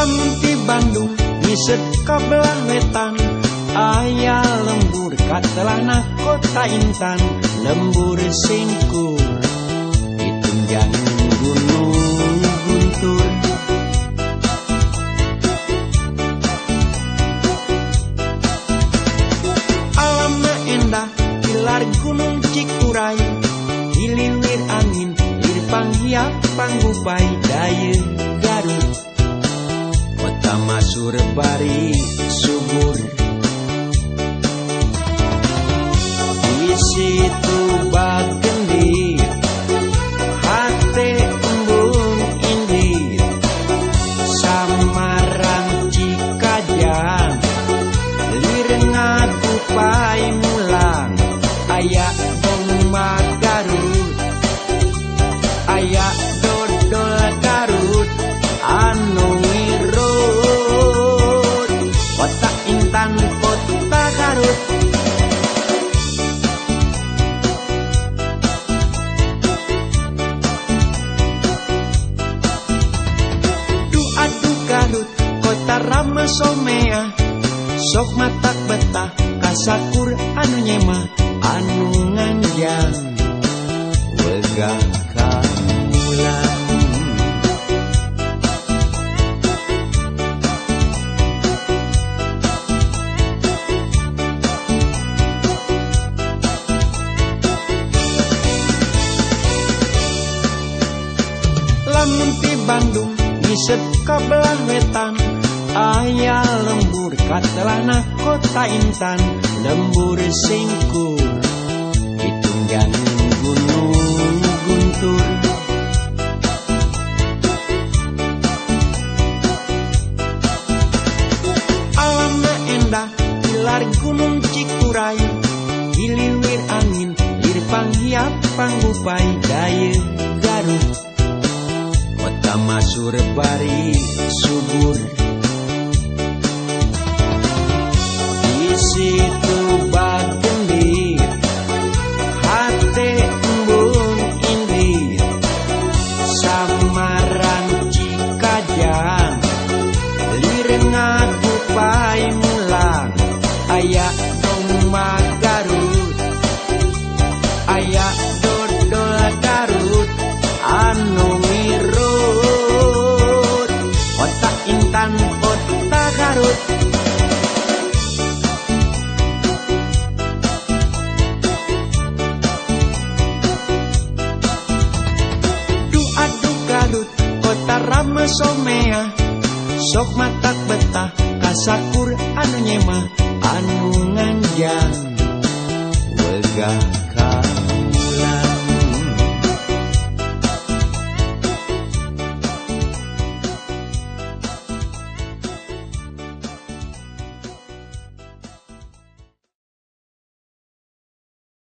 lamun di Bandung ngiset kabelah wetan. Ayah lembur katelana kota Intan. Lembur singkur ditunjang gunung guntur. Alamna endah pilar gunung Cikuray. Hiliwir angin Lirpanghiap panggupai daya Kota Masur Bari Subur Di situ bagendir Hate embun indir. Samarang Cikajang Lirengaku pai mulang Ayak Garut Kota Rama Somea. Sok matak betah kasakur anu nyema anu nganjang. Lamun di Bandung ngiset kabelah wetan ayah lembur katelana kota Intan lembur singkur ditunjang gunung guntur alamna endah pilar gunung Cikuray Hiliwir angin Lirpanghiap panggupai daya Garut Kota somea sok mata betah kasakur anu nyema anu nganjang wegah.